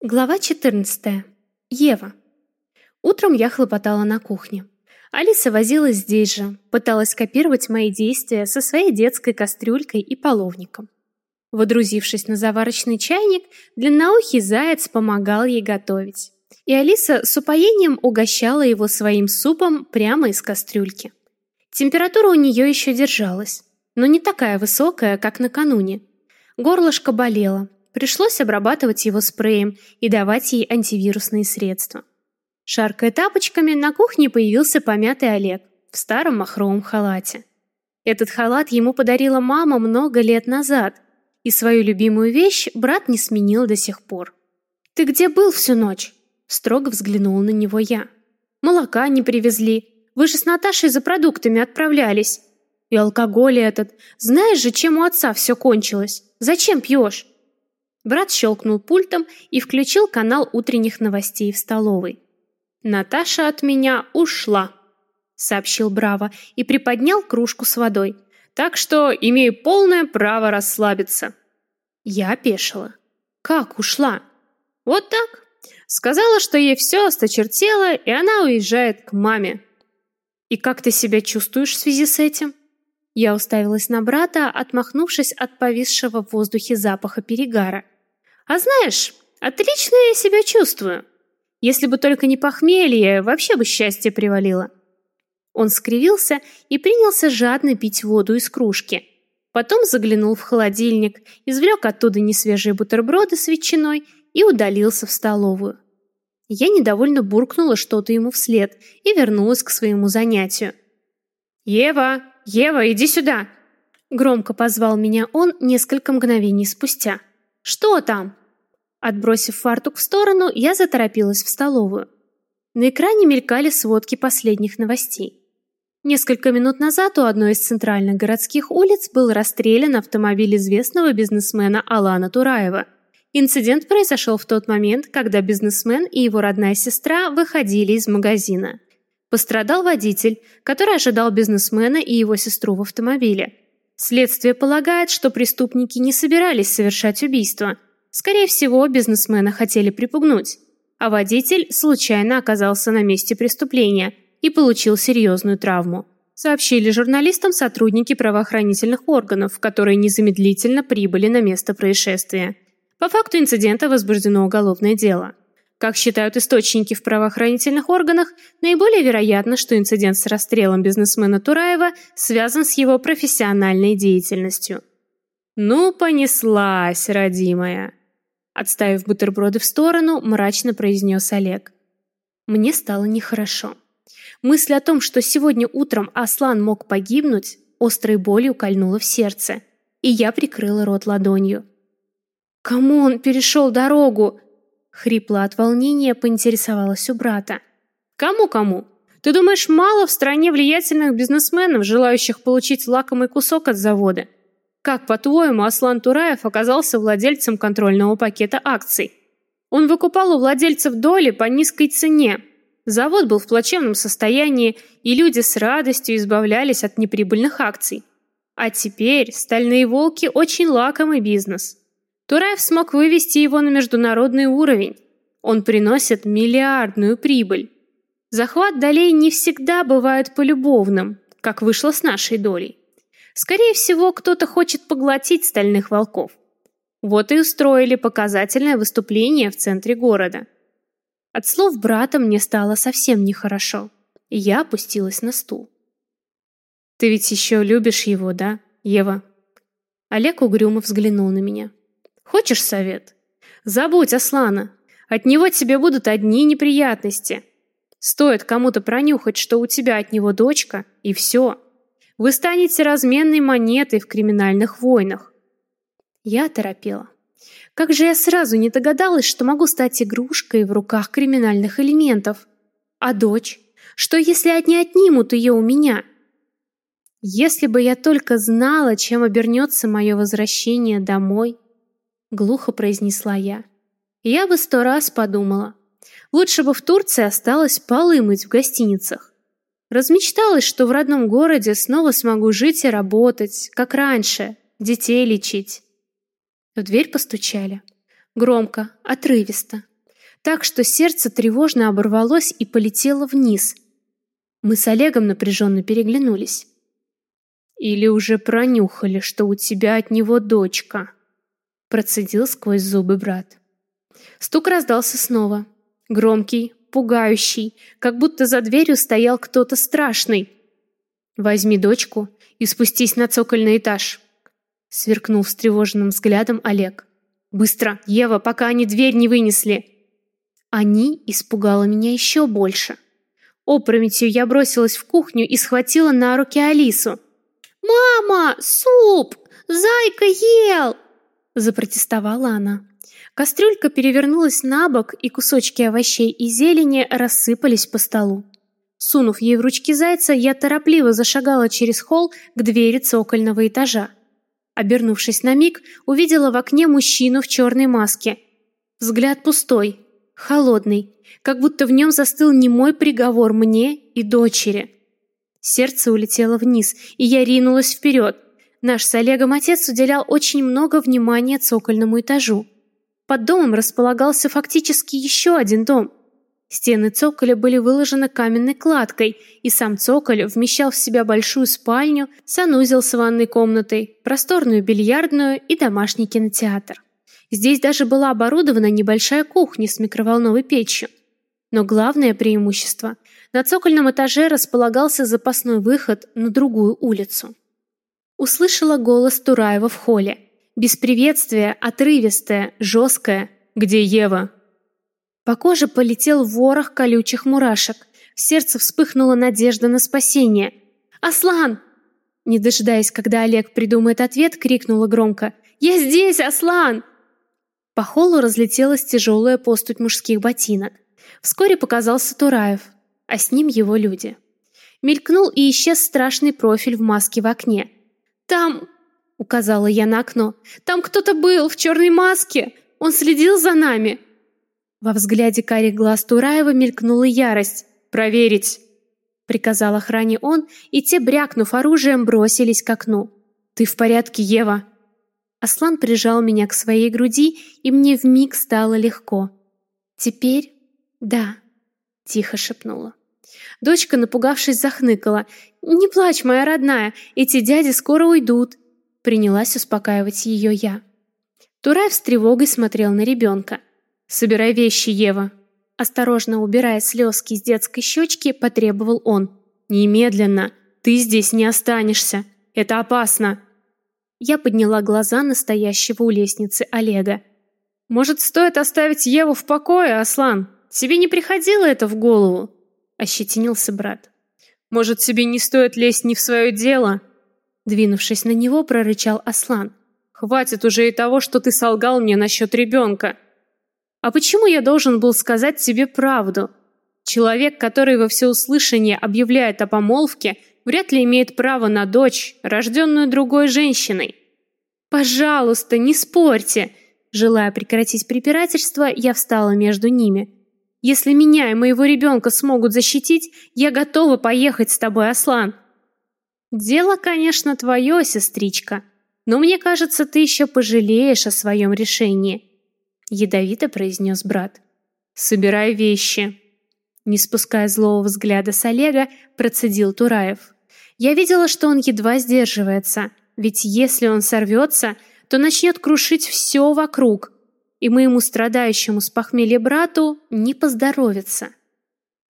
Глава 14. Ева. Утром я хлопотала на кухне. Алиса возилась здесь же, пыталась копировать мои действия со своей детской кастрюлькой и половником. Водрузившись на заварочный чайник, длинноухий заяц помогал ей готовить. И Алиса с упоением угощала его своим супом прямо из кастрюльки. Температура у нее еще держалась, но не такая высокая, как накануне. Горлышко болело, Пришлось обрабатывать его спреем и давать ей антивирусные средства. Шаркая тапочками, на кухне появился помятый Олег в старом махровом халате. Этот халат ему подарила мама много лет назад, и свою любимую вещь брат не сменил до сих пор. «Ты где был всю ночь?» Строго взглянула на него я. «Молока не привезли. Вы же с Наташей за продуктами отправлялись. И алкоголь этот. Знаешь же, чем у отца все кончилось? Зачем пьешь?» Брат щелкнул пультом и включил канал утренних новостей в столовой. «Наташа от меня ушла», — сообщил Браво и приподнял кружку с водой. «Так что имею полное право расслабиться». Я опешила. «Как ушла?» «Вот так. Сказала, что ей все осточертело, и она уезжает к маме». «И как ты себя чувствуешь в связи с этим?» Я уставилась на брата, отмахнувшись от повисшего в воздухе запаха перегара. «А знаешь, отлично я себя чувствую. Если бы только не похмелье, вообще бы счастье привалило». Он скривился и принялся жадно пить воду из кружки. Потом заглянул в холодильник, извлек оттуда несвежие бутерброды с ветчиной и удалился в столовую. Я недовольно буркнула что-то ему вслед и вернулась к своему занятию. «Ева! Ева, иди сюда!» Громко позвал меня он несколько мгновений спустя. «Что там?» Отбросив фартук в сторону, я заторопилась в столовую. На экране мелькали сводки последних новостей. Несколько минут назад у одной из центральных городских улиц был расстрелян автомобиль известного бизнесмена Алана Тураева. Инцидент произошел в тот момент, когда бизнесмен и его родная сестра выходили из магазина. Пострадал водитель, который ожидал бизнесмена и его сестру в автомобиле. Следствие полагает, что преступники не собирались совершать убийство. Скорее всего, бизнесмена хотели припугнуть. А водитель случайно оказался на месте преступления и получил серьезную травму. Сообщили журналистам сотрудники правоохранительных органов, которые незамедлительно прибыли на место происшествия. По факту инцидента возбуждено уголовное дело. Как считают источники в правоохранительных органах, наиболее вероятно, что инцидент с расстрелом бизнесмена Тураева связан с его профессиональной деятельностью. «Ну, понеслась, родимая!» Отставив бутерброды в сторону, мрачно произнес Олег. Мне стало нехорошо. Мысль о том, что сегодня утром Аслан мог погибнуть, острой болью кольнула в сердце, и я прикрыла рот ладонью. «Кому он перешел дорогу?» Хрипло от волнения поинтересовалась у брата. Кому-кому? Ты думаешь, мало в стране влиятельных бизнесменов, желающих получить лакомый кусок от завода? Как, по-твоему, Аслан Тураев оказался владельцем контрольного пакета акций? Он выкупал у владельцев доли по низкой цене. Завод был в плачевном состоянии, и люди с радостью избавлялись от неприбыльных акций. А теперь стальные волки очень лакомый бизнес. Тураев смог вывести его на международный уровень. Он приносит миллиардную прибыль. Захват долей не всегда бывает полюбовным, как вышло с нашей долей. Скорее всего, кто-то хочет поглотить стальных волков. Вот и устроили показательное выступление в центре города. От слов брата мне стало совсем нехорошо, и я опустилась на стул. «Ты ведь еще любишь его, да, Ева?» Олег угрюмо взглянул на меня. Хочешь совет? Забудь Аслана. От него тебе будут одни неприятности. Стоит кому-то пронюхать, что у тебя от него дочка, и все. Вы станете разменной монетой в криминальных войнах. Я торопела. Как же я сразу не догадалась, что могу стать игрушкой в руках криминальных элементов. А дочь? Что если они отнимут ее у меня? Если бы я только знала, чем обернется мое возвращение домой глухо произнесла я. Я бы сто раз подумала. Лучше бы в Турции осталось полы мыть в гостиницах. Размечталась, что в родном городе снова смогу жить и работать, как раньше, детей лечить. В дверь постучали. Громко, отрывисто, так что сердце тревожно оборвалось и полетело вниз. Мы с Олегом напряженно переглянулись. «Или уже пронюхали, что у тебя от него дочка?» Процедил сквозь зубы брат. Стук раздался снова. Громкий, пугающий, как будто за дверью стоял кто-то страшный. «Возьми дочку и спустись на цокольный этаж», — сверкнул встревоженным взглядом Олег. «Быстро, Ева, пока они дверь не вынесли!» Они испугало меня еще больше. Опрометью я бросилась в кухню и схватила на руки Алису. «Мама, суп! Зайка ел!» Запротестовала она. Кастрюлька перевернулась на бок, и кусочки овощей и зелени рассыпались по столу. Сунув ей в ручки зайца, я торопливо зашагала через холл к двери цокольного этажа. Обернувшись на миг, увидела в окне мужчину в черной маске. Взгляд пустой, холодный, как будто в нем застыл немой приговор мне и дочери. Сердце улетело вниз, и я ринулась вперед. Наш с Олегом отец уделял очень много внимания цокольному этажу. Под домом располагался фактически еще один дом. Стены цоколя были выложены каменной кладкой, и сам цоколь вмещал в себя большую спальню, санузел с ванной комнатой, просторную бильярдную и домашний кинотеатр. Здесь даже была оборудована небольшая кухня с микроволновой печью. Но главное преимущество – на цокольном этаже располагался запасной выход на другую улицу. Услышала голос Тураева в холле. Без приветствия, отрывистое, жесткое. «Где Ева?» По коже полетел ворох колючих мурашек. В сердце вспыхнула надежда на спасение. «Аслан!» Не дожидаясь, когда Олег придумает ответ, крикнула громко. «Я здесь, Аслан!» По холлу разлетелась тяжелая поступь мужских ботинок. Вскоре показался Тураев, а с ним его люди. Мелькнул и исчез страшный профиль в маске в окне. «Там...» — указала я на окно. «Там кто-то был в черной маске! Он следил за нами!» Во взгляде карих глаз Тураева мелькнула ярость. «Проверить!» — приказал охране он, и те, брякнув оружием, бросились к окну. «Ты в порядке, Ева?» Аслан прижал меня к своей груди, и мне вмиг стало легко. «Теперь да», — тихо шепнула. Дочка, напугавшись, захныкала. «Не плачь, моя родная, эти дяди скоро уйдут», — принялась успокаивать ее я. Тураев с тревогой смотрел на ребенка. «Собирай вещи, Ева!» Осторожно убирая слезки с детской щечки, потребовал он. «Немедленно! Ты здесь не останешься! Это опасно!» Я подняла глаза настоящего у лестницы Олега. «Может, стоит оставить Еву в покое, Аслан? Тебе не приходило это в голову?» Ощетинился брат. «Может, тебе не стоит лезть не в свое дело?» Двинувшись на него, прорычал Аслан. «Хватит уже и того, что ты солгал мне насчет ребенка!» А почему я должен был сказать тебе правду? Человек, который во всеуслышание объявляет о помолвке, вряд ли имеет право на дочь, рожденную другой женщиной. Пожалуйста, не спорьте. Желая прекратить препирательство, я встала между ними. Если меня и моего ребенка смогут защитить, я готова поехать с тобой, Аслан. Дело, конечно, твое, сестричка, но мне кажется, ты еще пожалеешь о своем решении. Ядовито произнес брат. «Собирай вещи!» Не спуская злого взгляда с Олега, процедил Тураев. Я видела, что он едва сдерживается, ведь если он сорвется, то начнет крушить все вокруг, и моему страдающему с похмелья брату не поздоровится.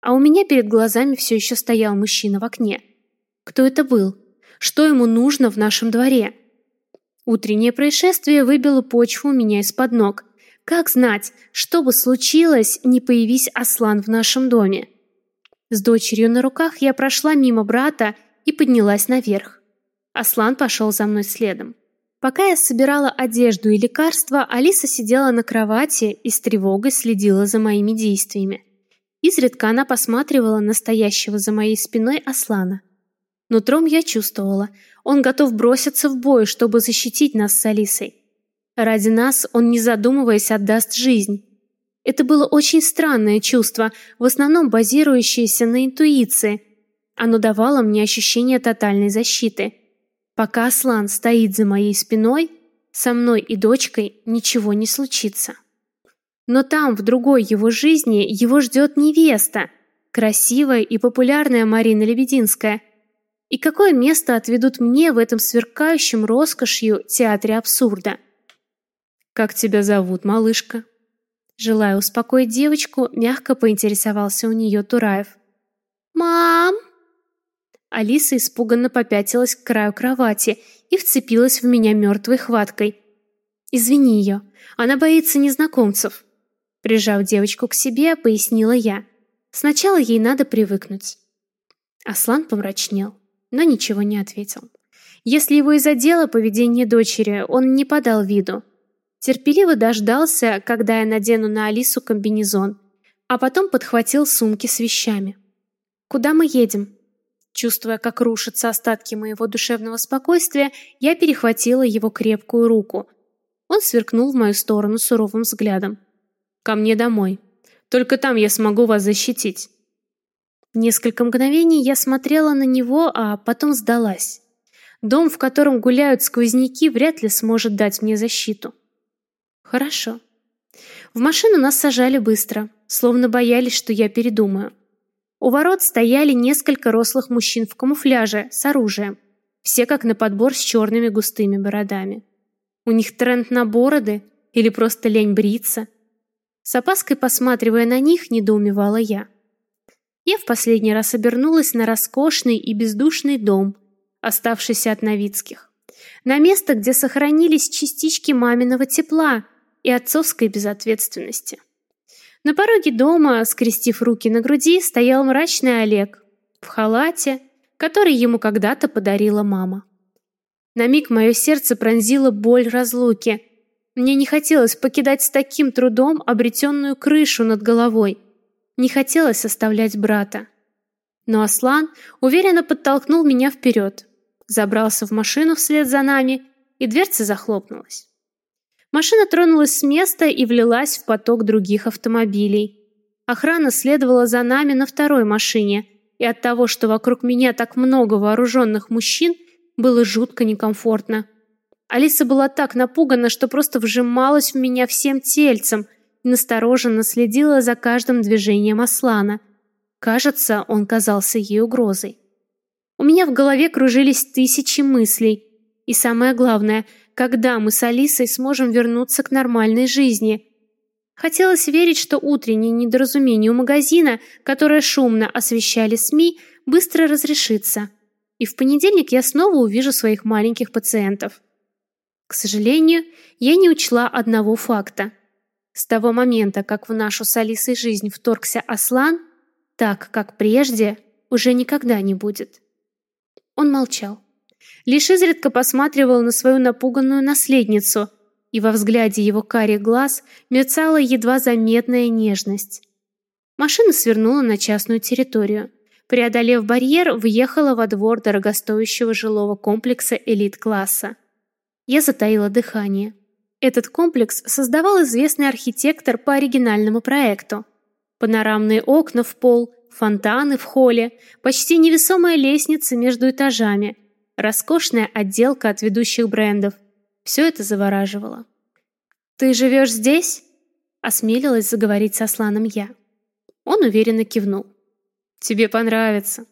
А у меня перед глазами все еще стоял мужчина в окне. Кто это был? Что ему нужно в нашем дворе? Утреннее происшествие выбило почву у меня из-под ног, как знать, что бы случилось, не появись Аслан в нашем доме? С дочерью на руках я прошла мимо брата и поднялась наверх. Аслан пошел за мной следом. Пока я собирала одежду и лекарства, Алиса сидела на кровати и с тревогой следила за моими действиями. Изредка она посматривала на стоящего за моей спиной Аслана. Нутром я чувствовала, он готов броситься в бой, чтобы защитить нас с Алисой. Ради нас он, не задумываясь, отдаст жизнь. Это было очень странное чувство, в основном базирующееся на интуиции. Оно давало мне ощущение тотальной защиты. Пока Аслан стоит за моей спиной, со мной и дочкой ничего не случится. Но там, в другой его жизни, его ждет невеста, красивая и популярная Марина Лебединская. И какое место отведут мне в этом сверкающем роскошью театре абсурда? «Как тебя зовут, малышка?» Желая успокоить девочку, мягко поинтересовался у нее Тураев. «Мам!» Алиса испуганно попятилась к краю кровати и вцепилась в меня мертвой хваткой. «Извини ее, она боится незнакомцев». Прижав девочку к себе, пояснила я. Сначала ей надо привыкнуть. Аслан помрачнел, но ничего не ответил. Если его и задело поведение дочери, он не подал виду. Терпеливо дождался, когда я надену на Алису комбинезон, а потом подхватил сумки с вещами. «Куда мы едем?» Чувствуя, как рушатся остатки моего душевного спокойствия, я перехватила его крепкую руку. Он сверкнул в мою сторону суровым взглядом. «Ко мне домой. Только там я смогу вас защитить». Несколько мгновений я смотрела на него, а потом сдалась. Дом, в котором гуляют сквозняки, вряд ли сможет дать мне защиту. Хорошо. В машину нас сажали быстро, словно боялись, что я передумаю. У ворот стояли несколько рослых мужчин в камуфляже с оружием, все как на подбор с черными густыми бородами. У них тренд на бороды или просто лень бриться. С опаской посматривая на них, недоумевала я. Я в последний раз обернулась на роскошный и бездушный дом, оставшийся от Новицких. На место, где сохранились частички маминого тепла – и отцовской безответственности. На пороге дома, скрестив руки на груди, стоял мрачный Олег в халате, который ему когда-то подарила мама. На миг мое сердце пронзило боль разлуки. Мне не хотелось покидать с таким трудом обретенную крышу над головой. Не хотелось оставлять брата. Но Аслан уверенно подтолкнул меня вперед, забрался в машину вслед за нами, и дверца захлопнулась. Машина тронулась с места и влилась в поток других автомобилей. Охрана следовала за нами на второй машине, и от того, что вокруг меня так много вооруженных мужчин, было жутко некомфортно. Алиса была так напугана, что просто вжималась в меня всем тельцем настороженно следила за каждым движением Аслана. Кажется, он казался ей угрозой. У меня в голове кружились тысячи мыслей. И самое главное — когда мы с Алисой сможем вернуться к нормальной жизни. Хотелось верить, что утреннее недоразумение у магазина, которое шумно освещали СМИ, быстро разрешится. И в понедельник я снова увижу своих маленьких пациентов. К сожалению, я не учла одного факта. С того момента, как в нашу с Алисой жизнь вторгся Аслан, так, как прежде, уже никогда не будет. Он молчал лишь изредка посматривал на свою напуганную наследницу, и во взгляде его карих глаз мерцала едва заметная нежность. Машина свернула на частную территорию. Преодолев барьер, въехала во двор дорогостоящего жилого комплекса элит-класса. Я затаила дыхание. Этот комплекс создавал известный архитектор по оригинальному проекту. Панорамные окна в пол, фонтаны в холле, почти невесомая лестница между этажами – роскошная отделка от ведущих брендов. Все это завораживало. «Ты живешь здесь?» — осмелилась заговорить со Сланом я. Он уверенно кивнул. «Тебе понравится.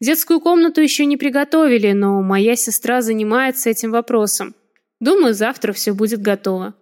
Детскую комнату еще не приготовили, но моя сестра занимается этим вопросом. Думаю, завтра все будет готово».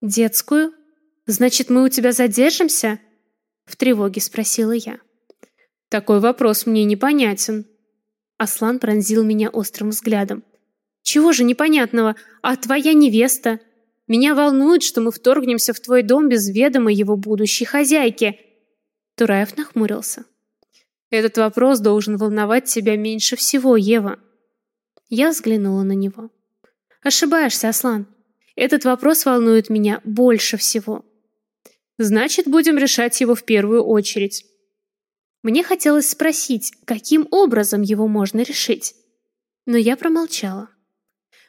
«Детскую? Значит, мы у тебя задержимся?» В тревоге спросила я. «Такой вопрос мне непонятен», Аслан пронзил меня острым взглядом. «Чего же непонятного? А твоя невеста? Меня волнует, что мы вторгнемся в твой дом без ведома его будущей хозяйки». Тураев нахмурился. «Этот вопрос должен волновать тебя меньше всего, Ева». Я взглянула на него. «Ошибаешься, Аслан. Этот вопрос волнует меня больше всего». «Значит, будем решать его в первую очередь». Мне хотелось спросить, каким образом его можно решить. Но я промолчала.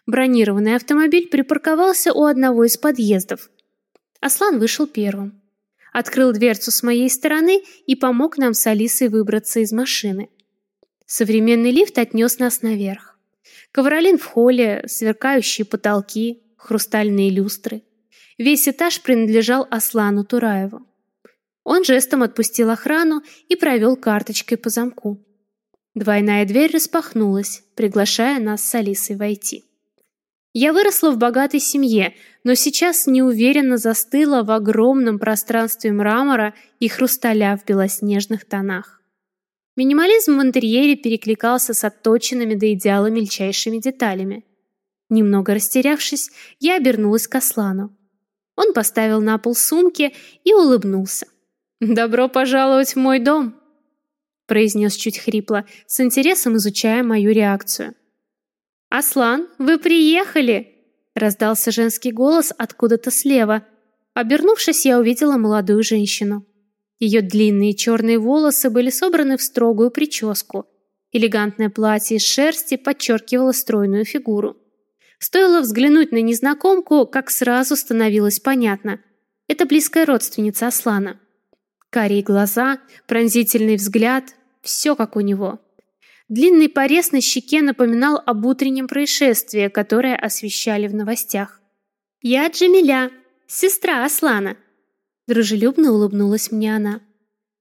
Бронированный автомобиль припарковался у одного из подъездов. Аслан вышел первым. Открыл дверцу с моей стороны и помог нам с Алисой выбраться из машины. Современный лифт отнес нас наверх. Ковролин в холле, сверкающие потолки, хрустальные люстры. Весь этаж принадлежал Аслану Тураеву. Он жестом отпустил охрану и провел карточкой по замку. Двойная дверь распахнулась, приглашая нас с Алисой войти. Я выросла в богатой семье, но сейчас неуверенно застыла в огромном пространстве мрамора и хрусталя в белоснежных тонах. Минимализм в интерьере перекликался с отточенными до идеала мельчайшими деталями. Немного растерявшись, я обернулась к Аслану. Он поставил на пол сумки и улыбнулся. «Добро пожаловать в мой дом!» произнес чуть хрипло, с интересом изучая мою реакцию. «Аслан, вы приехали!» раздался женский голос откуда-то слева. Обернувшись, я увидела молодую женщину. Ее длинные черные волосы были собраны в строгую прическу. Элегантное платье из шерсти подчеркивало стройную фигуру. Стоило взглянуть на незнакомку, как сразу становилось понятно. Это близкая родственница Аслана. Карие глаза, пронзительный взгляд, все как у него. Длинный порез на щеке напоминал об утреннем происшествии, которое освещали в новостях. «Я Джамиля, сестра Аслана», — дружелюбно улыбнулась мне она.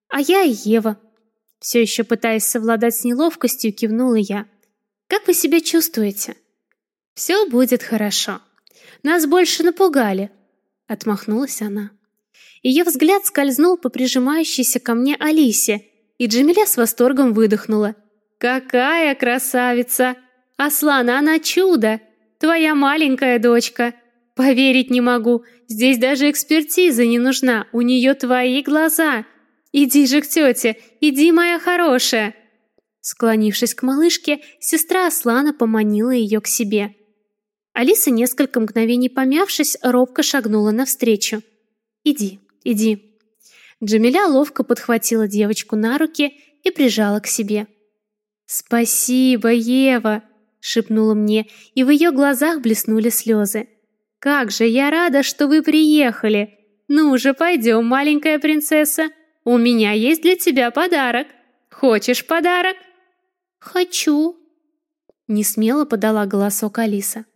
«А я Ева». Все еще пытаясь совладать с неловкостью, кивнула я. «Как вы себя чувствуете?» «Все будет хорошо. Нас больше напугали», — отмахнулась она. Ее взгляд скользнул по прижимающейся ко мне Алисе, и Джамиля с восторгом выдохнула. Какая красавица! Аслана, она чудо! Твоя маленькая дочка. Поверить не могу. Здесь даже экспертиза не нужна. У нее твои глаза. Иди же к тете. Иди, моя хорошая. Склонившись к малышке, сестра Аслана поманила ее к себе. Алиса, несколько мгновений помявшись, робко шагнула навстречу. «Иди, иди». Джамиля ловко подхватила девочку на руки и прижала к себе. «Спасибо, Ева!» — шепнула мне, и в ее глазах блеснули слезы. «Как же я рада, что вы приехали! Ну же, пойдем, маленькая принцесса! У меня есть для тебя подарок! Хочешь подарок?» «Хочу!» — несмело подала голосок Алиса.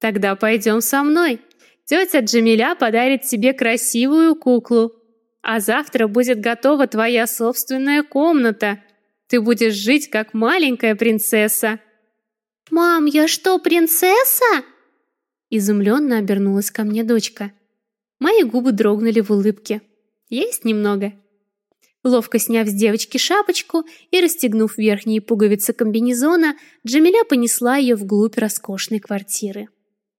«Тогда пойдем со мной. Тетя Джамиля подарит тебе красивую куклу. А завтра будет готова твоя собственная комната. Ты будешь жить как маленькая принцесса. Мам, я что, принцесса? Изумленно обернулась ко мне дочка. Мои губы дрогнули в улыбке. Есть немного. Ловко сняв с девочки шапочку и расстегнув верхние пуговицы комбинезона, Джамиля понесла ее вглубь роскошной квартиры.